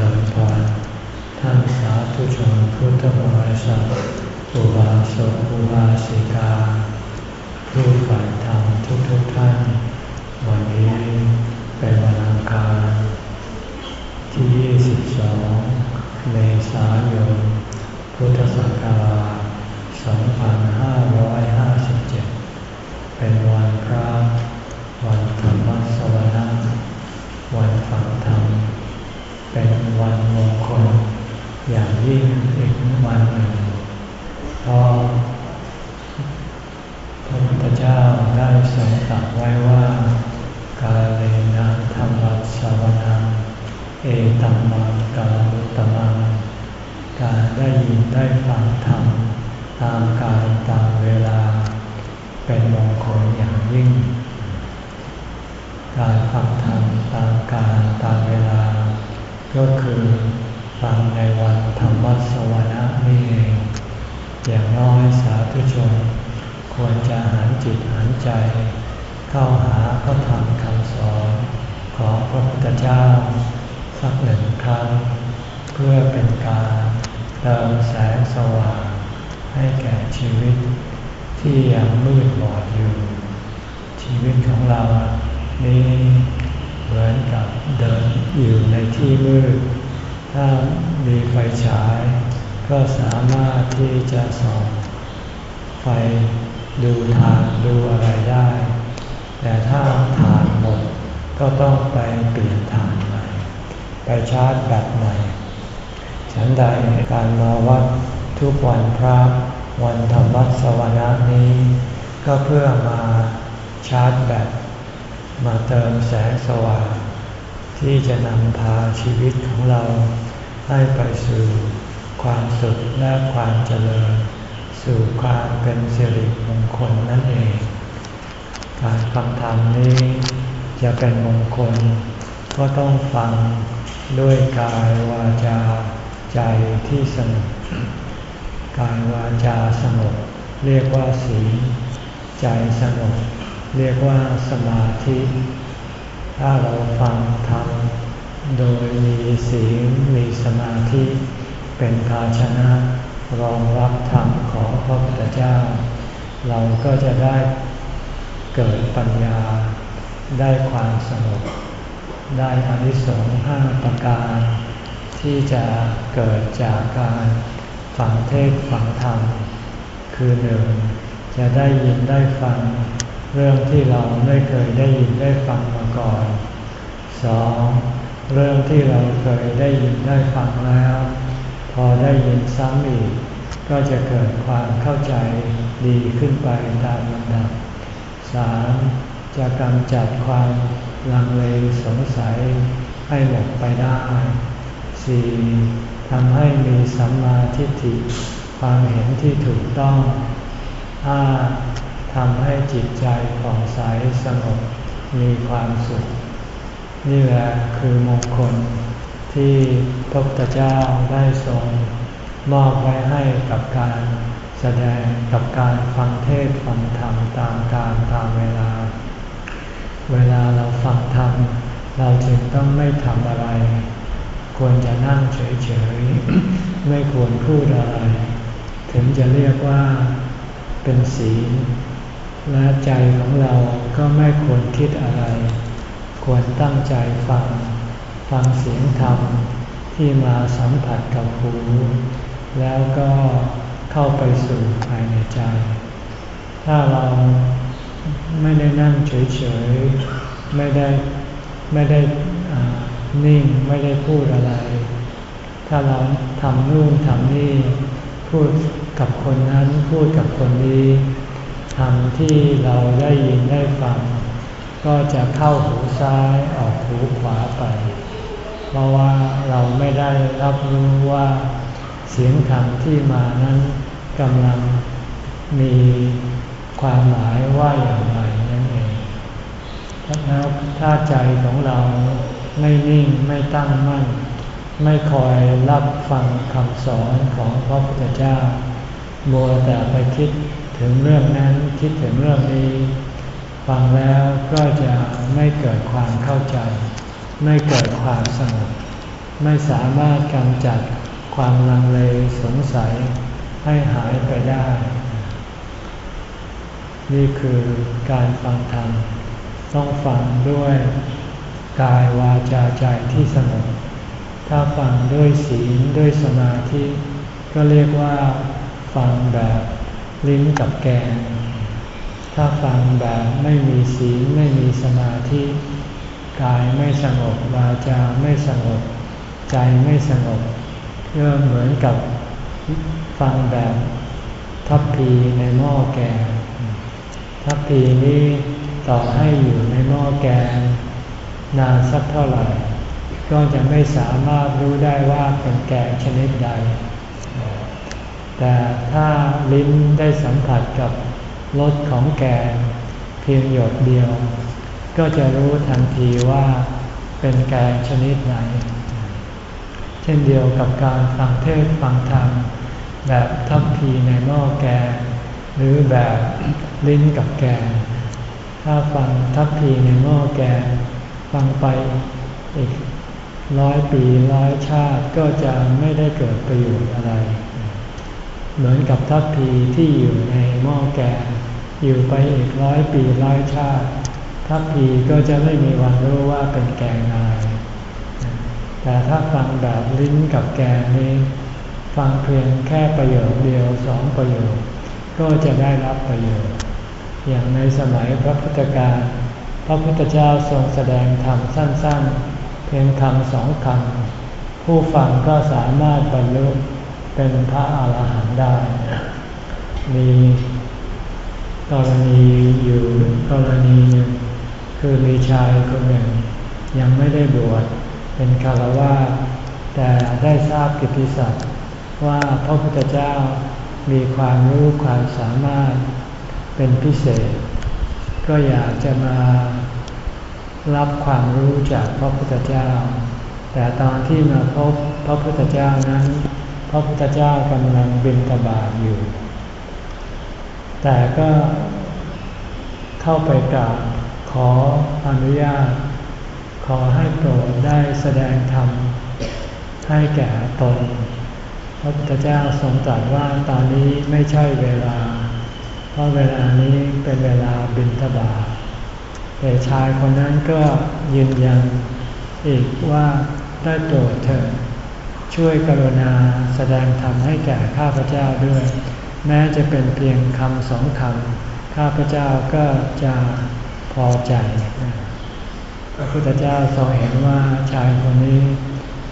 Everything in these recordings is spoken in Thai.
ริญพรท่านสาธุชนพุทธบริษัทอุบาสกอุบาสิกา ผู้ฝ่ายธรรมทุกทุกท่าน วันนี้เป็นวันอังคารที่ 22 เมษายน พุทธศักราช 2557 เป็นวันพระวันธรรมสวนะวันฟังธรรม เป็น วันมงคลอย่างยิ่งอีกวันหนึ่งเพราะพระพุทธเจ้าได้ทรงตรัสไว้ว่า กาเลนะธรรมสวนาเอตัมมังกาลุตมังการได้ยินได้ฟังธรรมตามการตามเวลา เป็นมงคลอย่างยิ่ง การฟังธรรมตามการตาม ก็คือฟังในวันธรรมสวนะนี่เองอย่างน้อยสาธุชน ควรจะหันจิตหันใจ เข้าหาพระธรรมคำสอนของพระพุทธเจ้า สักหนึ่งครั้ง เพื่อเป็นการเติมแสงสว่างให้แก่ชีวิตที่ยังมืดบอดอยู่ ชีวิตของเรานี้ เหมือนกับเดินอยู่ในที่มืด ถ้ามีไฟฉาย ก็สามารถที่จะส่องไฟดูทางดูอะไรได้ แต่ถ้าฐานหมดก็ต้องไปเปลี่ยนฐานใหม่ ไปชาร์จแบตใหม่ ฉันใดการมาวัดทุกวันพระวันธรรมสวนานี้ ก็เพื่อมาชาร์จแบต มาเติมแสงสว่าง ที่จะนำพาชีวิตของเราให้ไปสู่ความสุขและความเจริญ สู่ความเป็นสิริมงคลนั่นเอง การฟังธรรมนี้จะเป็นมงคล ก็ต้องฟังด้วยกายวาจาใจที่สงบกายวาจาสงบเรียกว่าศีลใจสงบ เรียกว่าสมาธิ ถ้าเราฟังธรรมโดยมีศีลมีสมาธิ เป็นภาชนะรองรับธรรมของพระพุทธเจ้า เราก็จะได้เกิดปัญญา ได้ความสงบได้อานิสงส์ห้าประการ ที่จะเกิดจากการฟังเทศฟังธรรม คือหนึ่งจะได้ยินได้ฟัง เรื่องที่เราไม่เคยได้ยินได้ฟังมาก่อนสองเรื่องที่เราเคยได้ยินได้ฟังแล้ว พอได้ยินซ้ำอีก ก็จะเกิดความเข้าใจดีขึ้นไปตามลำดับสามจะกำจัดความลังเลสงสัยให้หมดไปได้สี่ทำให้มีสัมมาทิฏฐิความเห็นที่ถูกต้องห้า ทำให้จิตใจผ่องใสสงบมีความสุข นี่แหละคือมงคล ที่พระพุทธเจ้าได้ทรงมอบไว้ให้กับการแสดงกับการฟังเทศฟังธรรมตามการตามเวลา เวลาเราฟังธรรม เราจึงต้องไม่ทำอะไร ควรจะนั่งเฉยๆ ไม่ควรพูดอะไร ถึงจะเรียกว่าเป็นศีล และใจของเราก็ไม่ควรคิดอะไร ควรตั้งใจฟัง ฟังเสียงธรรมที่มาสัมผัสกับหู แล้วก็เข้าไปสู่ภายในใจ ถ้าเราไม่ได้นั่งเฉยๆ ไม่ได้ไม่ได้นิ่งไม่ได้พูดอะไร ถ้าเราทำนู่นทำนี่ พูดกับคนนั้นพูดกับคนนี้ ธรรมที่เราได้ยินได้ฟัง ก็จะเข้าหูซ้ายออกหูขวาไป เพราะว่าเราไม่ได้รับรู้ว่าเสียงธรรมที่มานั้นกำลังมีความหมายว่าอย่างไรนั่นเองแล้วถ้าใจของเราไม่นิ่งไม่ตั้งมั่น ไม่คอยรับฟังคำสอนของพระพุทธเจ้ามัวแต่ไปคิด ถึงเรื่องนั้นคิดถึงเรื่องนี้ ฟังแล้วก็จะไม่เกิดความเข้าใจ ไม่เกิดความสงบไม่สามารถกำจัดความลังเลสงสัยให้หายไปได้ นี่คือการฟังธรรมต้องฟังด้วยกายวาจาใจที่สงบถ้าฟังด้วยศีลด้วยสมาธิ ก็เรียกว่าฟังแบบ ลิ้นกับแกงถ้าฟังแบบไม่มีศีลไม่มีสมาธิกายไม่สงบวาจาไม่สงบ ใจไม่สงบก็เหมือนกับฟังแบบทัพพีในหม้อแกงทัพพีนี้ต่อให้อยู่ในหม้อแกง นานสักเท่าไหร่ ก็จะไม่สามารถรู้ได้ว่าเป็นแกงชนิดใด แต่ถ้าลิ้นได้สัมผัสกับรสของแกงเพียงหยดเดียว ก็จะรู้ทันทีว่าเป็นแกงชนิดไหน เช่นเดียวกับการฟังเทศฟังธรรมแบบทัพพีในหม้อแกง หรือแบบลิ้นกับแกง ถ้าฟังทัพพีในหม้อแกง ฟังไปอีกร้อยปีร้อยชาติก็จะไม่ได้เกิดประโยชน์อะไร เหมือนกับทัพพีที่อยู่ในหม้อแกงอยู่ไปอีกร้อยปีร้อยชาติ ทัพพีก็จะไม่มีวันรู้ว่าเป็นแกงอะไรแต่ถ้าฟังแบบลิ้นกับแกงนี้ ฟังเพียงแค่ประโยคเดียวสองประโยค ก็จะได้รับประโยชน์ อย่างในสมัยพระพุทธการ พระพุทธเจ้าทรงแสดงธรรมสั้นๆ เพียงคำสองคำผู้ฟังก็สามารถบรรลุ เป็นพระอาหารหันต์ได้ มีกรณีอยู่กรณีหนึ่งคือมีชายคนหนึ่ง ยังไม่ได้บวชเป็นคารวะแต่ได้ทราบกิติศัพท์ว่าพระพุทธเจ้ามีความรู้ความสามารถเป็นพิเศษ ก็อยากจะมารับความรู้จากพระพุทธเจ้า แต่ตอนที่มาพบพระพุทธเจ้านั้น พระพุทธเจ้ากำลังบินตบาทอยู่ แต่ก็เข้าไปกราบขออนุญาต ขอให้โปรดได้แสดงธรรมให้แก่ตน พระพุทธเจ้าทรงตรัสว่าตอนนี้ไม่ใช่เวลา เพราะเวลานี้เป็นเวลาบินทบาทแต่ชายคนนั้นก็ยืนยันอีกว่าได้โปรดเถิด ช่วยกรุณาแสดงธรรมให้แก่ข้าพเจ้าด้วย แม้จะเป็นเพียงคำสองคำข้าพเจ้าก็จะพอใจพระพุทธเจ้าทรงเห็นว่าชายคนนี้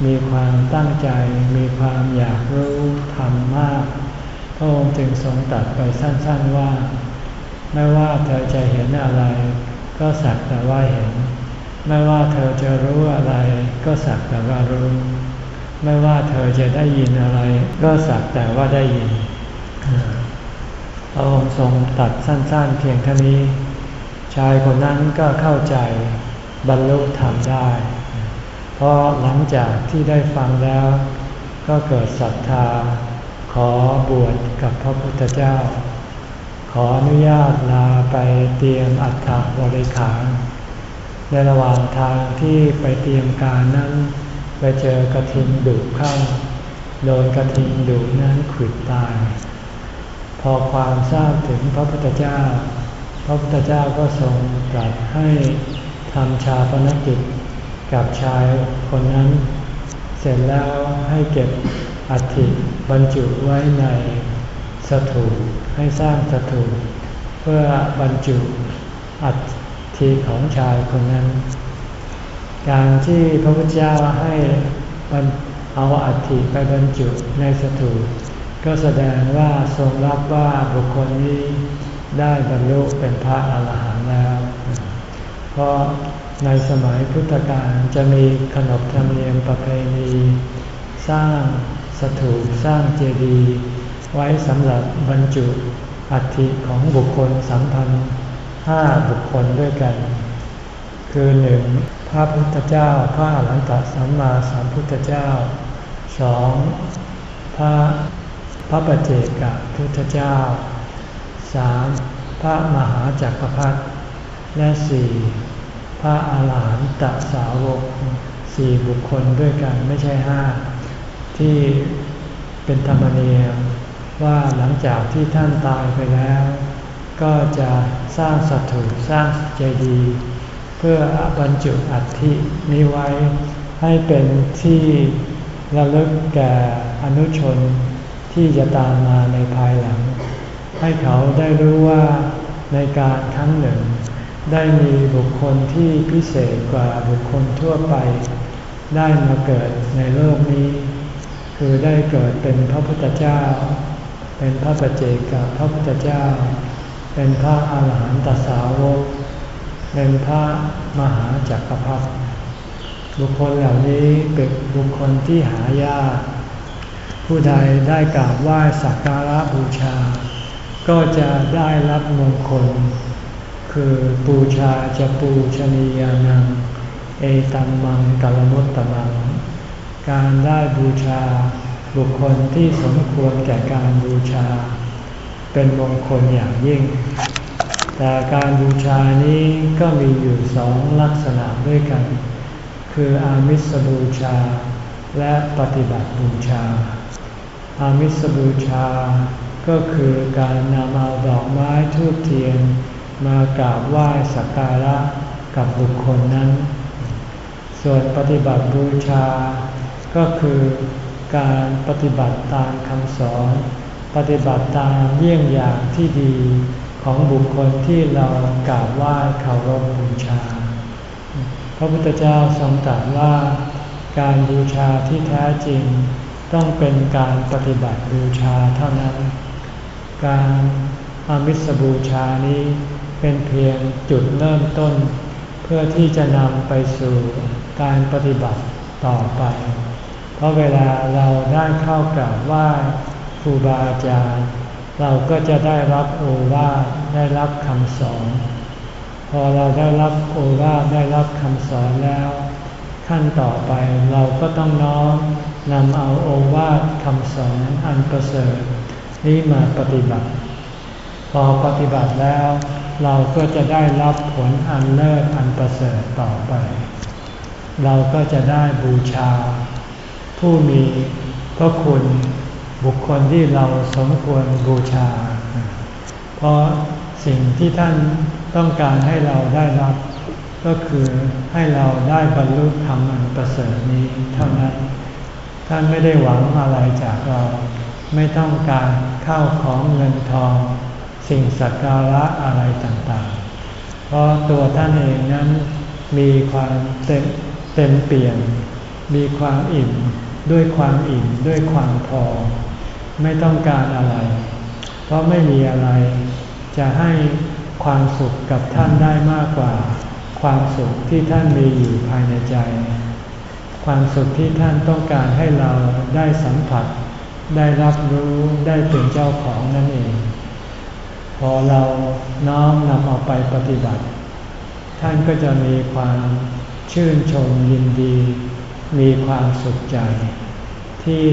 มีความตั้งใจ มีความอยากรู้ธรรมมาก พระองค์จึงทรงตัดไปสั้นๆว่า ไม่ว่าเธอจะเห็นอะไร ก็สักแต่ว่าเห็น ไม่ว่าเธอจะรู้อะไร ก็สักแต่ว่ารู้ ไม่ว่าเธอจะได้ยินอะไร ก็สักแต่ว่าได้ยินพระองค์ทรงตัดสั้นๆ เพียงเท่านี้ ชายคนนั้นก็เข้าใจบรรลุธรรมได้ เพราะหลังจากที่ได้ฟังแล้ว ก็เกิดศรัทธา ขอบวชกับพระพุทธเจ้า ขออนุญาตลาไปเตรียมอัฐบริขารในระหว่างทางที่ไปเตรียมการนั้น ไปเจอกระทิงดุเข้า โดนกระทิงดุนั้นขิดตาย พอความทราบถึงพระพุทธเจ้า พระพุทธเจ้าก็ทรงตรัสให้ทำชาปนกิจกับชายคนนั้น เสร็จแล้วให้เก็บอัฐิบรรจุไว้ในสถูปให้สร้างสถูปเพื่อบรรจุอัฐิของชายคนนั้น การที่พระพุทธเจ้าให้เอาอัฐิไปบรรจุในสถูปก็แสดงว่าทรงรับว่าบุคคลนี้ได้บรรลุเป็นพระอาหารหันต์แล้ว เพราะในสมัยพุทธกาลจะมีขนบธรรมเนียมประเพณี สร้างสถูปสร้างเจดีย์ไว้สำหรับบรรจุอัฐิของบุคคลสัมพันธ์ห้าบุคคลด้วยกัน คือหนึ่ง พระพุทธเจ้าพระอรหันตสัมมาสัมพุทธเจ้าสองพระพระปเจกับพุทธเจ้าสามพระมหาจักรพรรดิและสี่พระอาหารหันตสาวกสี่บุคคลด้วยกันไม่ใช่ห้าที่เป็นธรรมเนียมว่าหลังจากที่ท่านตายไปแล้ว ก็จะสร้างสัตุสร้างเจดีย์ เพื่อบรรจุอัฐินี้ไว้ให้เป็นที่ระลึกแก่อนุชนที่จะตามมาในภายหลัง ให้เขาได้รู้ว่าในการครั้งหนึ่ง ได้มีบุคคลที่พิเศษกว่าบุคคลทั่วไป ได้มาเกิดในโลกนี้ คือได้เกิดเป็นพระพุทธเจ้า เป็นพระปเจกับพระพุทธเจ้า เป็นพระอาหารหันตสาวก เป็นพระมหาจักรพรรดิบุคคลเหล่านี้เป็นบุคคลที่หายาก ผู้ใดได้กราบไหว้สักการะบูชา ก็จะได้รับมงคล คือบูชาจะปูชนียานัง เอตัมมังกัลมุตตมัง การได้บูชาบุคคลที่สมควรแก่การบูชา เป็นมงคลอย่างยิ่ง แต่การบูชานี้ก็มีอยู่สองลักษณะด้วยกัน คืออามิสบูชา และปฏิบัติบูชา อามิสบูชา ก็คือการนำเอาดอกไม้ทูบเทียน มากราบไหว้สักการะกับบุคคลนั้น ส่วนปฏิบัติบูชา ก็คือการปฏิบัติตามคำสอน ปฏิบัติตามเยี่ยงอย่างที่ดี ของบุคคลที่เรากราบไหว้เคารพบูชา พระพุทธเจ้าทรงตรัสว่าการบูชาที่แท้จริง ต้องเป็นการปฏิบัติบูชาเท่านั้น การอามิสบูชานี้เป็นเพียงจุดเริ่มต้น เพื่อที่จะนำไปสู่การปฏิบัติต่อไป เพราะเวลาเราได้เข้ากับไหว่าครูบาอาจารย์ เราก็จะได้รับโอวาทได้รับคำสอน พอเราได้รับโอวาทได้รับคำสอนแล้ว ขั้นต่อไปเราก็ต้องน้อมนำเอาโอวาทคำสอนอันประเสริฐนี้มาปฏิบัติ พอปฏิบัติแล้ว เราก็จะได้รับผลอันเลิศอันประเสริฐต่อไป เราก็จะได้บูชา ผู้มีพระคุณ บุคคลที่เราสมควรบูชา เพราะสิ่งที่ท่านต้องการให้เราได้รับ ก็คือให้เราได้บรรลุธรรมอันประเสริฐนี้เท่านั้น ท่านไม่ได้หวังอะไรจากเรา ไม่ต้องการข้าวของเงินทอง สิ่งสักการะอะไรต่างๆ เพราะตัวท่านเองนั้นมีความเต็มเต็มเปลี่ยนมีความอิ่มด้วยความอิ่มด้วยความพอ ไม่ต้องการอะไร เพราะไม่มีอะไร จะให้ความสุขกับท่านได้มากกว่า ความสุขที่ท่านมีอยู่ภายในใจ ความสุขที่ท่านต้องการให้เราได้สัมผัส ได้รับรู้ได้เป็นเจ้าของนั่นเอง พอเราน้อมนำเอาไปปฏิบัติ ท่านก็จะมีความชื่นชมยินดี มีความสุขใจ ที่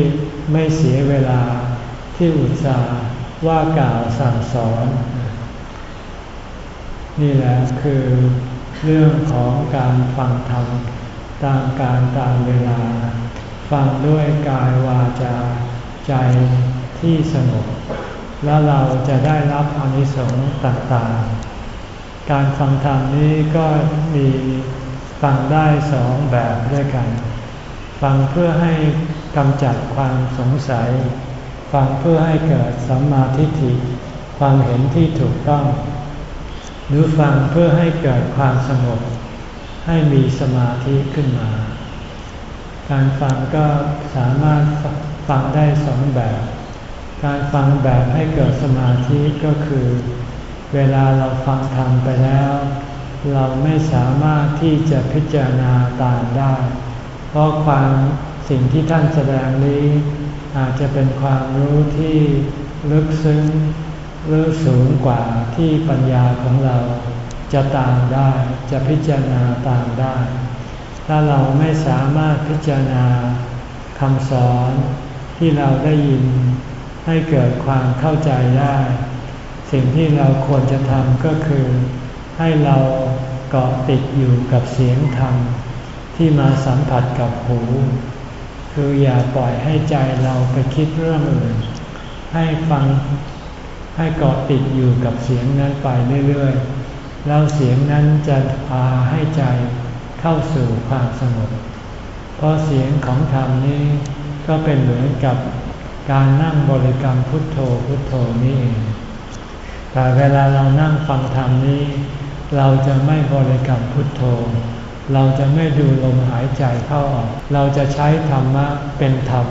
ไม่เสียเวลา ที่อุตส่าห์ว่ากล่าวสั่งสอน นี่แหละคือเรื่องของการฟังธรรมตามการตามเวลา ฟังด้วยกายวาจาใจที่สงบแล้วเราจะได้รับอนิสงส์ต่างๆ การฟังธรรมนี้ก็มีฟังได้สองแบบด้วยกัน ฟังเพื่อให้กำจัดความสงสัย ฟังเพื่อให้เกิดสัมมาทิฏฐิความเห็นที่ถูกต้อง หรือฟังเพื่อให้เกิดความสงบ ให้มีสมาธิขึ้นมา การฟังก็สามารถฟังได้สองแบบ การฟังแบบให้เกิดสมาธิก็คือ เวลาเราฟังธรรมไปแล้ว เราไม่สามารถที่จะพิจารณาตามได้ เพราะความสิ่งที่ท่านแสดงนี้ อาจจะเป็นความรู้ที่ลึกซึ้งหรือสูงกว่าที่ปัญญาของเราจะตามได้จะพิจารณาตามได้ ถ้าเราไม่สามารถพิจารณาคำสอนที่เราได้ยินให้เกิดความเข้าใจได้ สิ่งที่เราควรจะทำก็คือ ให้เราเกาะติดอยู่กับเสียงธรรมที่มาสัมผัสกับหู คืออย่าปล่อยให้ใจเราไปคิดเรื่องอื่น ให้ฟังให้เกาะติดอยู่กับเสียงนั้นไปเรื่อยๆ แล้วเสียงนั้นจะพาให้ใจเข้าสู่ความสงบ เพราะเสียงของธรรมนี้ก็เป็นเหมือนกับการนั่งบริกรรมพุทโธพุทโธนี่เองแต่เวลาเรานั่งฟังธรรมนี้ เราจะไม่บริกรรมพุทโธ เราจะไม่ดูลมหายใจเข้าออก เราจะใช้ธรรมะเป็นธรรม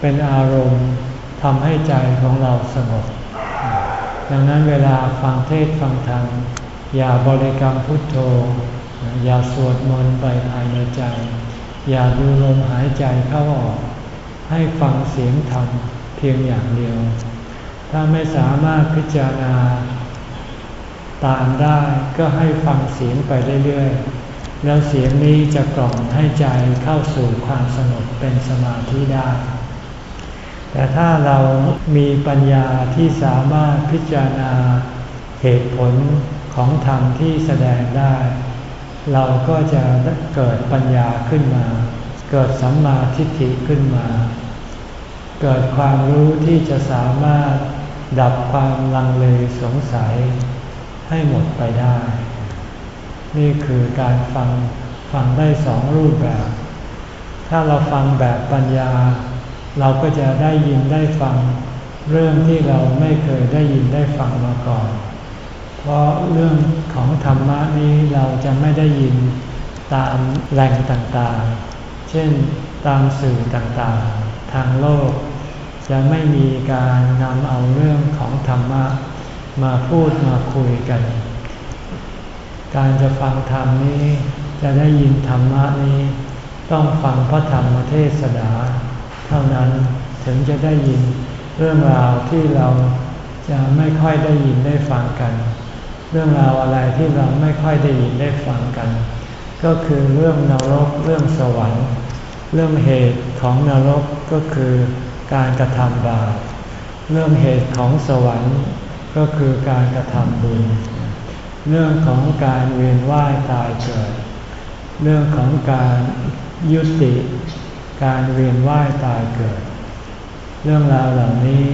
เป็นอารมณ์ทำให้ใจของเราสงบ ดังนั้นเวลาฟังเทศฟังธรรม อย่าบริกรรมพุทโธ อย่าสวดมนต์ไปภายในใจ อย่าดูลมหายใจเข้าออก ให้ฟังเสียงธรรมเพียงอย่างเดียว ถ้าไม่สามารถพิจารณาตามได้ก็ให้ฟังเสียงไปเรื่อยๆ แล้วเสียงนี้จะกล่อมให้ใจเข้าสู่ความสงบเป็นสมาธิได้ แต่ถ้าเรามีปัญญาที่สามารถพิจารณาเหตุผลของธรรมที่แสดงได้ เราก็จะเกิดปัญญาขึ้นมา เกิดสัมมาทิฏฐิขึ้นมา เกิดความรู้ที่จะสามารถดับความลังเลสงสัยให้หมดไปได้ นี่คือการฟังฟังได้สองรูปแบบ ถ้าเราฟังแบบปัญญา เราก็จะได้ยินได้ฟัง เรื่องที่เราไม่เคยได้ยินได้ฟังมาก่อน เพราะเรื่องของธรรมะนี้เราจะไม่ได้ยินตามแหล่งต่างๆ เช่นตามสื่อต่างๆ ทางโลก จะไม่มีการนำเอาเรื่องของธรรมะมาพูดมาคุยกัน การจะฟังธรรมนี้ จะได้ยินธรรมะนี้ ต้องฟังพระธรรมเทศนาเท่านั้นถึงจะได้ยินเรื่องราวที่เราจะไม่ค่อยได้ยินได้ฟังกัน เรื่องราวอะไรที่เราไม่ค่อยได้ยินได้ฟังกัน ก็คือเรื่องนรกเรื่องสวรรค์ เรื่องเหตุของนรกก็คือการกระทำบาปเรื่องเหตุของสวรรค์ก็คือการกระทำบุญ เรื่องของการเวียนว่ายตายเกิด เรื่องของการยุติ การเวียนว่ายตายเกิด เรื่องราวเหล่านี้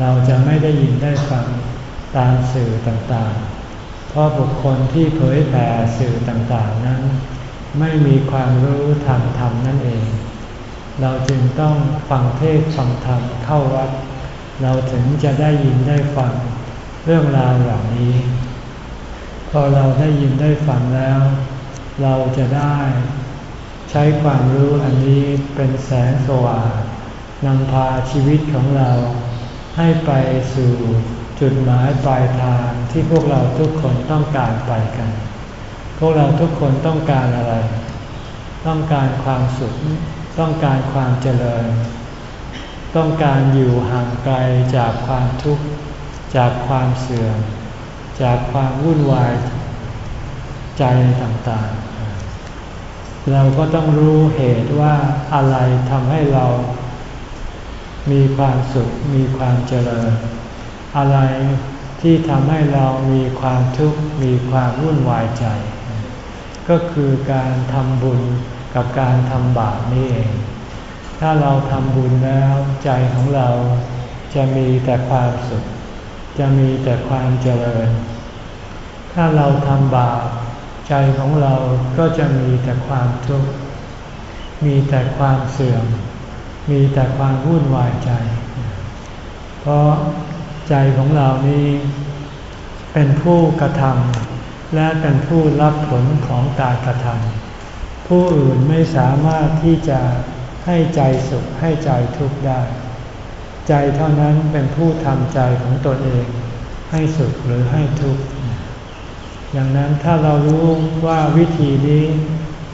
เราจะไม่ได้ยินได้ฟังตามสื่อต่างๆ เพราะบุคคลที่เผยแผ่สื่อต่างๆนั้น ไม่มีความรู้ทางธรรมนั่นเอง เราจึงต้องฟังเทศฟังธรรมเข้าวัด เราถึงจะได้ยินได้ฟังเรื่องราวเหล่านี้ พอเราได้ยินได้ฟังแล้ว เราจะได้ใช้ความรู้อันนี้เป็นแสงสว่างนำพาชีวิตของเราให้ไปสู่จุดหมายปลายทางที่พวกเราทุกคนต้องการไปกัน พวกเราทุกคนต้องการอะไร ต้องการความสุข ต้องการความเจริญ ต้องการอยู่ห่างไกลจากความทุกข์ จากความเสื่อม จากความวุ่นวายใจต่างๆ เราก็ต้องรู้เหตุว่าอะไรทำให้เรา มีความสุข มีความเจริญ อะไรที่ทำให้เรามีความทุกข์มีความวุ่นวายใจ ก็คือการทำบุญกับการทำบาปนี่เอง ถ้าเราทำบุญแล้วใจของเราจะมีแต่ความสุข จะมีแต่ความเจริญ ถ้าเราทำบาปใจของเราก็จะมีแต่ความทุกข์ มีแต่ความเสื่อม มีแต่ความวุ่นวายใจ เพราะใจของเรานี้เป็นผู้กระทำและเป็นผู้รับผลของการกระทำผู้อื่นไม่สามารถที่จะให้ใจสุขให้ใจทุกข์ได้ ใจเท่านั้นเป็นผู้ทำใจของตนเองให้สุขหรือให้ทุกข์อย่างนั้นถ้าเรารู้ว่าวิธีนี้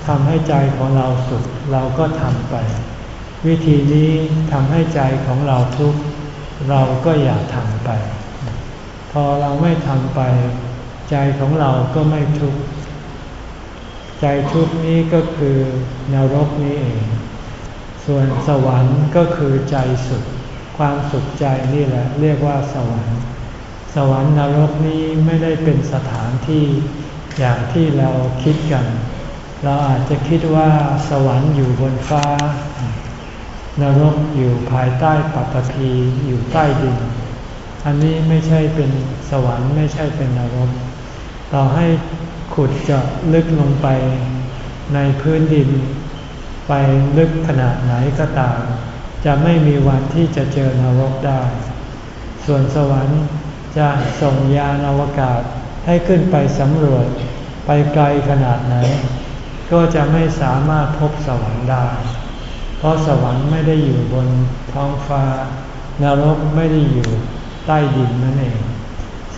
ทำให้ใจของเราสุขเราก็ทำไป วิธีนี้ทำให้ใจของเราทุกข์เราก็อย่าทำไป พอเราไม่ทำไป ใจของเราก็ไม่ทุกข์ใจทุกข์นี้ก็คือนรกนี้เอง ส่วนสวรรค์ก็คือใจสุข ความสุขใจนี่แหละเรียกว่าสวรรค์ สวรรค์นรกนี้ไม่ได้เป็นสถานที่อย่างที่เราคิดกัน เราอาจจะคิดว่าสวรรค์อยู่บนฟ้า นรกอยู่ภายใต้ปัตภีอยู่ใต้ดิน อันนี้ไม่ใช่เป็นสวรรค์ไม่ใช่เป็นนรก ต่อให้ขุดเจาะลึกลงไปในพื้นดิน ไปลึกขนาดไหนก็ตาม จะไม่มีวันที่จะเจอนรกได้ ส่วนสวรรค์จะส่งยานอวกาศให้ขึ้นไปสำรวจไปไกลขนาดไหน ก็จะไม่สามารถพบสวรรค์ได้ เพราะสวรรค์ไม่ได้อยู่บนท้องฟ้านรกไม่ได้อยู่ใต้ดินนั่นเอง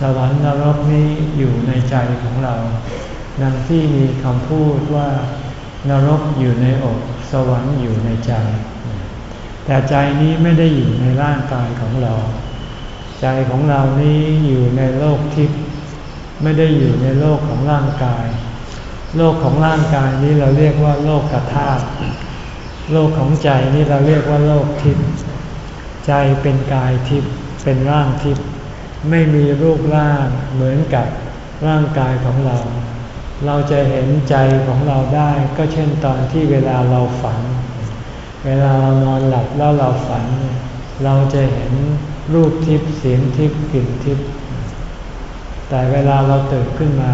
สวรรค์นรกนี้อยู่ในใจของเรา ดังที่มีคำพูดว่านรกอยู่ในอก สวรรค์อยู่ในใจ แต่ใจนี้ไม่ได้อยู่ในร่างกายของเรา ใจของเรานี้อยู่ในโลกทิพย์ไม่ได้อยู่ในโลกของร่างกาย โลกของร่างกายนี้เราเรียกว่าโลกกธาตุโลกของใจนี้เราเรียกว่าโลกทิพย์ใจเป็นกายทิพย์เป็นร่างทิพย์ไม่มีรูปร่างเหมือนกับร่างกายของเรา เราจะเห็นใจของเราได้ก็เช่นตอนที่เวลาเราฝัน เวลาเรานอนหลับแล้วเราฝัน เราจะเห็นรูปทิพย์เสียงทิพย์กลิ่นทิพย์แต่เวลาเราตื่นขึ้นมา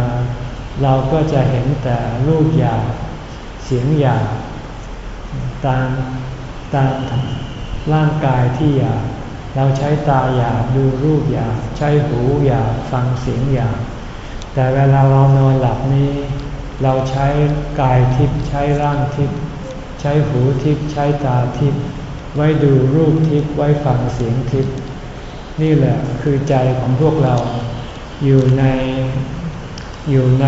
เราก็จะเห็นแต่รูปหยาบเสียงหยาบตามตามร่างกายที่หยาบเราใช้ตาหยาบดูรูปหยาบใช้หูหยาบฟังเสียงหยาบแต่เวลาเรานอนหลับนี้ เราใช้กายทิพย์ใช้ร่างทิพย์ ใช้หูทิพย์ใช้ตาทิพย์ไว้ดูรูปทิพย์ไว้ฟังเสียงทิพย์นี่แหละคือใจของพวกเราอยู่ในอยู่ใน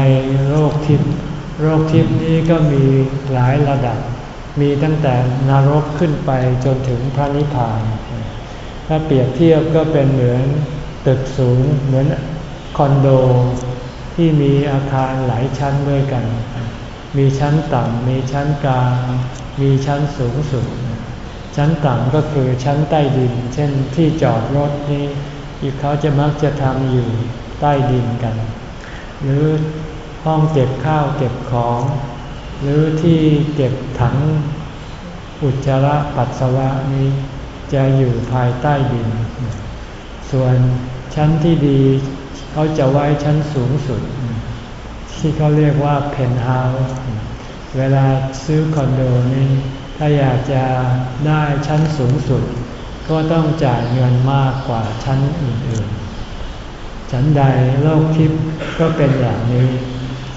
โลกทิพย์โลกทิพย์นี้ก็มีหลายระดับ มีตั้งแต่นรกขึ้นไปจนถึงพระนิพพาน ถ้าเปรียบเทียบก็เป็นเหมือนตึกสูงเหมือนคอนโดที่มีอาคารหลายชั้นด้วยกัน มีชั้นต่ำ มีชั้นกลาง มีชั้นสูงสุด ชั้นต่ำก็คือชั้นใต้ดิน เช่นที่จอดรถนี้เขาจะมักจะทำอยู่ใต้ดินกัน หรือห้องเก็บข้าวเก็บของ หรือที่เก็บถังอุจจาระปัสสาวะนี้จะอยู่ภายใต้ดิน ส่วนชั้นที่ดีเขาจะไว้ชั้นสูงสุด ที่เขาเรียกว่าเพนท์เฮาส์เวลาซื้อคอนโดนี้ ถ้าอยากจะได้ชั้นสูงสุด ก็ต้องจ่ายเงินมากกว่าชั้นอื่นๆ ชั้นใดโลกทิพย์ก็เป็นอย่างนี้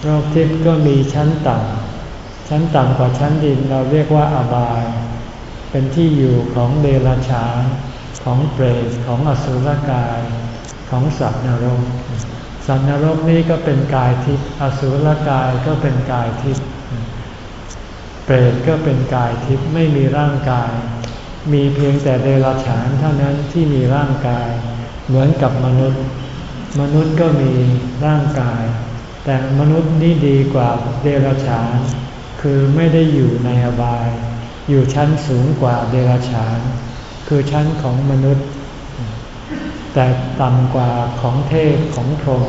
โลกทิพย์ก็มีชั้นต่ำชั้นต่ำกว่าชั้นดินเราเรียกว่าอบาย เป็นที่อยู่ของเดรัจฉานของเปรตของอสุรกายของสัตว์นรก สัตว์นรกนี้ก็เป็นกายทิพย์อสุรกายก็เป็นกายทิพย์เปรตก็เป็นกายทิพย์ไม่มีร่างกาย มีเพียงแต่เดรัจฉานเท่านั้นที่มีร่างกาย เหมือนกับมนุษย์ มนุษย์ก็มีร่างกาย แต่มนุษย์นี่ดีกว่าเดรัจฉาน คือไม่ได้อยู่ในอบาย อยู่ชั้นสูงกว่าเดรัจฉาน คือชั้นของมนุษย์ แต่ต่ำกว่าของเทพของพรหม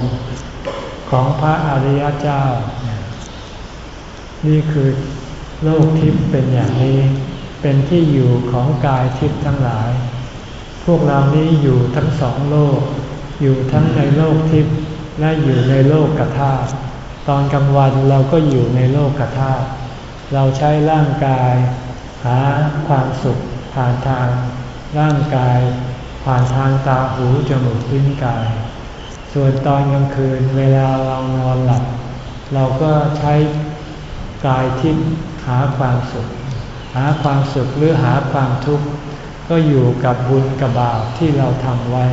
ของพระอริยเจ้า นี่คือโลกทิพย์เป็นอย่างนี้ เป็นที่อยู่ของกายทิพย์ทั้งหลาย พวกเรานี้อยู่ทั้งสองโลก อยู่ทั้งในโลกทิพย์และอยู่ในโลกกธาตุตอนกลางวันเราก็อยู่ในโลกกธาตุเราใช้ร่างกาย หาความสุขผ่านทางร่างกาย ผ่านทางตาหูจมูกลิ้นกาย ส่วนตอนกลางคืนเวลาเรานอนหลับ เราก็ใช้กายทิพย์หาความสุข หาความสุขหรือหาความทุกข์ก็อยู่กับบุญกับบาปที่เราทำไว้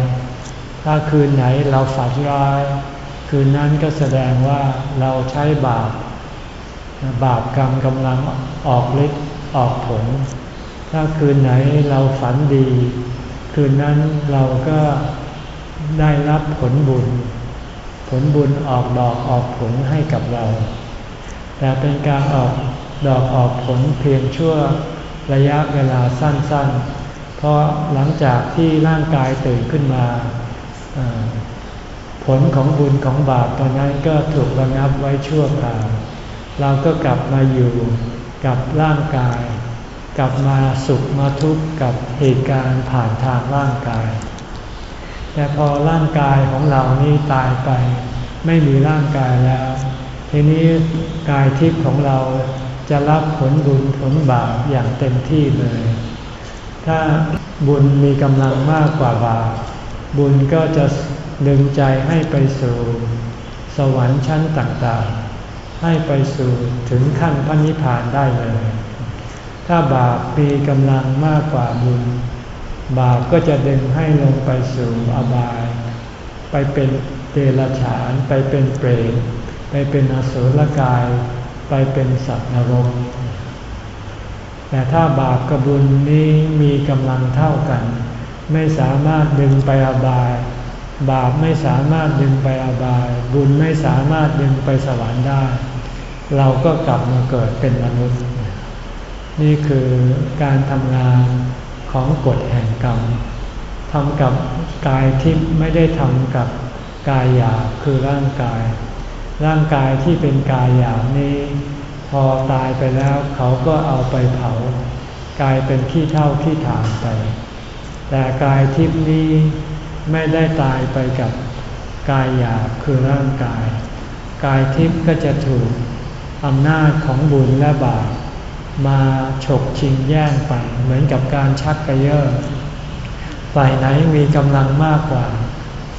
ถ้าคืนไหนเราฝันร้าย คืนนั้นก็แสดงว่าเราใช้บาป บาปกรรมกำลังออกฤทธิ์ออกผล ถ้าคืนไหนเราฝันดี คืนนั้นเราก็ได้รับผลบุญ ผลบุญออกดอกออกผลให้กับเรา แต่เป็นการออกดอกออกผลเพียงชั่วระยะเวลาสั้นๆ เพราะหลังจากที่ร่างกายตื่นขึ้นมา ผลของบุญของบาปตอนนั้นก็ถูกระงับไว้ชั่วคราว เราก็กลับมาอยู่กับร่างกาย กลับมาสุขมาทุกข์กับเหตุการณ์ผ่านทางร่างกาย แต่พอร่างกายของเรานี้ตายไป ไม่มีร่างกายแล้ว ทีนี้กายทิพย์ของเราจะรับผลบุญผลบาปอย่างเต็มที่เลย ถ้าบุญมีกำลังมากกว่าบาปบุญก็จะดึงใจให้ไปสู่สวรรค์ชั้นต่างๆ ให้ไปสู่ถึงขั้นพระนิพพานได้เลย ถ้าบาปมีกำลังมากกว่าบุญ บาปก็จะดึงให้ลงไปสู่อบาย ไปเป็นเดรัจฉาน ไปเป็นเปรตไปเป็นอสุรกาย ไปเป็นสัตว์นรก แต่ถ้าบาปกับบุญนี้มีกำลังเท่ากัน ไม่สามารถดึงไปอบาย บาปไม่สามารถดึงไปอบาย บุญไม่สามารถดึงไปสวรรค์ได้ เราก็กลับมาเกิดเป็นมนุษย์ นี่คือการทำงานของกฎแห่งกรรมทำกับกายที่ไม่ได้ทำกับกายหยาบคือร่างกาย ร่างกายที่เป็นกายหยาบนี้ พอตายไปแล้วเขาก็เอาไปเผากลายเป็นขี้เท่าขี้ฐานไป แต่กายทิพนี้ไม่ได้ตายไปกับกายหยาบคือร่างกาย กายทิพย์ก็จะถูกอำนาจของบุญและบาป มาฉกชิงแย่งไป เหมือนกับการชักกระเยาะฝ่ายไหนมีกำลังมากกว่า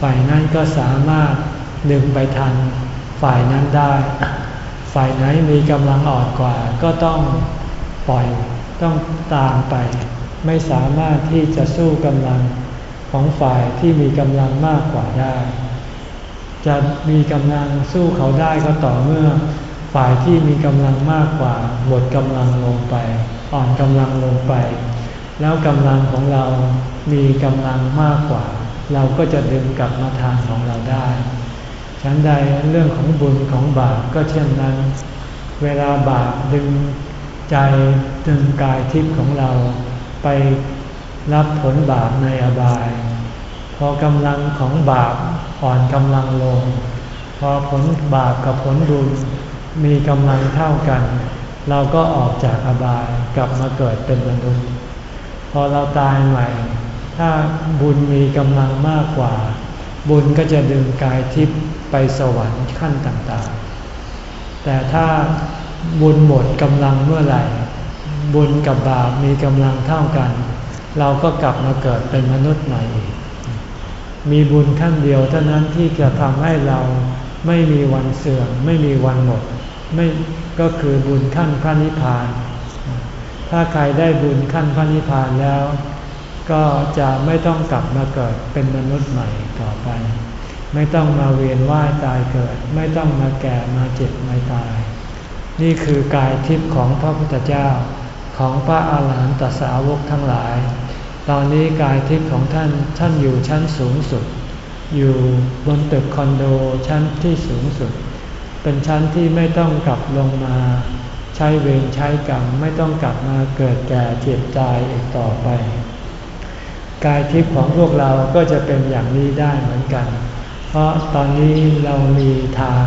ฝ่ายนั้นก็สามารถดึงไปทัน ฝ่ายนั้นได้ ฝ่ายไหนมีกำลังอ่อนกว่า ก็ต้องปล่อยต้องตามไป ไม่สามารถที่จะสู้กำลังของฝ่ายที่มีกำลังมากกว่าได้ จะมีกำลังสู้เขาได้ก็ต่อเมื่อ ฝ่ายที่มีกำลังมากกว่าหมดกำลังลงไป อ่อนกำลังลงไป แล้วกำลังของเรามีกำลังมากกว่า เราก็จะดึงกลับมาทางของเราได้ฉันใดเรื่องของบุญของบาปก็เช่นนั้น เวลาบาปดึงใจดึงกายทิพย์ของเราไปรับผลบาปในอบาย พอกำลังของบาปอ่อนกำลังลง พอผลบาปกับผลบุญ มีกำลังเท่ากัน เราก็ออกจากอบายกลับมาเกิดเป็นมนุษย์ พอเราตายใหม่ ถ้าบุญมีกำลังมากกว่า บุญก็จะดึงกายทิพย์ไปสวรรค์ขั้นต่างๆ แต่ถ้าบุญหมดกำลังเมื่อไหร่ บุญกับบาปมีกำลังเท่ากัน เราก็กลับมาเกิดเป็นมนุษย์ใหม่อีกมีบุญขั้นเดียวเท่านั้นที่จะทำให้เราไม่มีวันเสื่อมไม่มีวันหมด ไม่ก็คือบุญขั้นพระนิพพาน ถ้าใครได้บุญขั้นพระนิพพานแล้ว ก็จะไม่ต้องกลับมาเกิดเป็นมนุษย์ใหม่ต่อไป ไม่ต้องมาเวียนว่ายตายเกิด ไม่ต้องมาแก่มาเจ็บมาตาย นี่คือกายทิพย์ของพระพุทธเจ้าของพระอาหารหันตสาวกทั้งหลาย ตอนนี้กายทิพย์ของท่านท่านอยู่ชั้นสูงสุด อยู่บนตึกคอนโดชั้นที่สูงสุด เป็นชั้นที่ไม่ต้องกลับลงมา ใช้เวรใช้กรรมไม่ต้องกลับมาเกิดแก่เจ็บตายอีกต่อไป กายทิพย์ของพวกเราก็จะเป็นอย่างนี้ได้เหมือนกัน เพราะตอนนี้เรามีทาง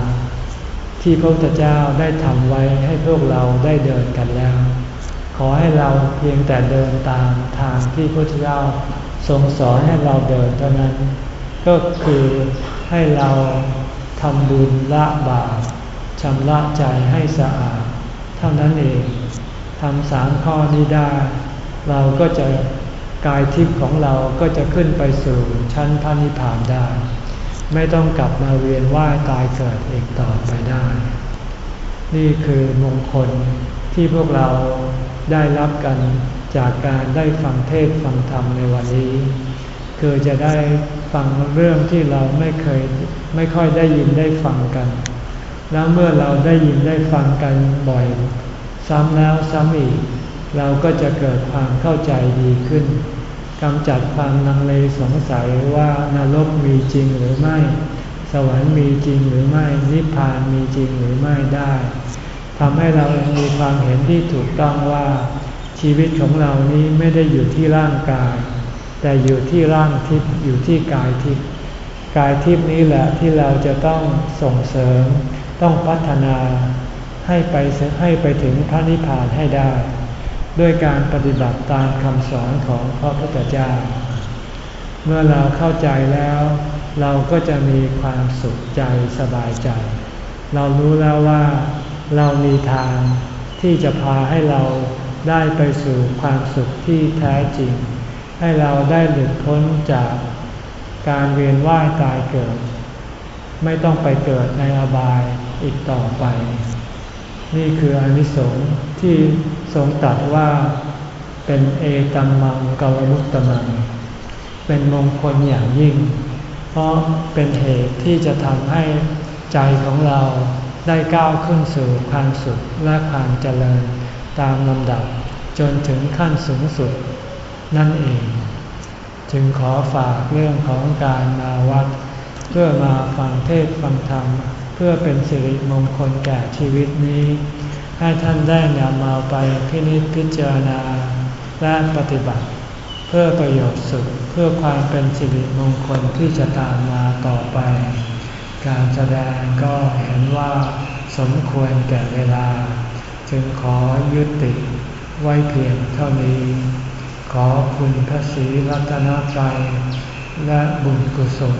ที่พระพุทธเจ้าได้ทำไว้ให้พวกเราได้เดินกันแล้ว ขอให้เราเพียงแต่เดินตามทางที่พระเจ้าทรงสอนให้เราเดินเท่านั้น ก็คือให้เราทำบุญละบาป ชำระใจให้สะอาด เท่านั้นเองทำสามข้อนี้ได้ เราก็จะกายทิพย์ของเราก็จะขึ้นไปสู่ชั้นพระนิพพานได้ ไม่ต้องกลับมาเวียนว่ายตายเกิดอีกต่อไปได้ นี่คือมงคลที่พวกเราได้รับกันจากการได้ฟังเทศฟังธรรมในวันนี้ คือจะได้ฟังเรื่องที่เราไม่เคยไม่ค่อยได้ยินได้ฟังกัน แล้วเมื่อเราได้ยินได้ฟังกันบ่อย ซ้ำแล้วซ้ำอีก เราก็จะเกิดความเข้าใจดีขึ้นกำจัดความนังเลสงสัยว่านรกมีจริงหรือไม่ สวรรค์มีจริงหรือไม่นิพพานมีจริงหรือไม่ได้ทำให้เรามีความเห็นที่ถูกต้องว่า ชีวิตของเรานี้ไม่ได้อยู่ที่ร่างกาย แต่อยู่ที่ร่างทิพย์อยู่ที่กายทิพย์กายทิพย์นี้แหละที่เราจะต้องส่งเสริม ต้องพัฒนาให้ไปให้ไปถึงพระนิพพานให้ได้ ด้วยการปฏิบัติตามคำสอนของพระพุทธเจ้า เมื่อเราเข้าใจแล้ว เราก็จะมีความสุขใจสบายใจ เรารู้แล้วว่าเรามีทางที่จะพาให้เราได้ไปสู่ความสุขที่แท้จริง ให้เราได้หลุดพ้นจากการเวียนว่ายตายเกิด ไม่ต้องไปเกิดในอบายอีกต่อไป นี่คืออนิสงส์ที่ทรงตรัสว่าเป็นเอตัมมังกลมุตตมัง เป็นมงคลอย่างยิ่ง เพราะเป็นเหตุที่จะทำให้ใจของเราได้ก้าวขึ้นสู่ความสุขและความเจริญตามลำดับจนถึงขั้นสูงสุดนั่นเอง จึงขอฝากเรื่องของการมาวัด เพื่อมาฟังเทศฟังธรรม เพื่อเป็นสิริมงคลแก่ชีวิตนี้ ให้ท่านได้นำมาไปพินิจพิจารณาและปฏิบัติ เพื่อประโยชน์สุขเพื่อความเป็นสิริมงคลที่จะตามมาต่อไป การแสดงก็เห็นว่าสมควรแก่เวลา จึงขอยุติไว้เพียงเท่านี้ ขอคุณพระศรีรัตนตรัยและบุญกุศล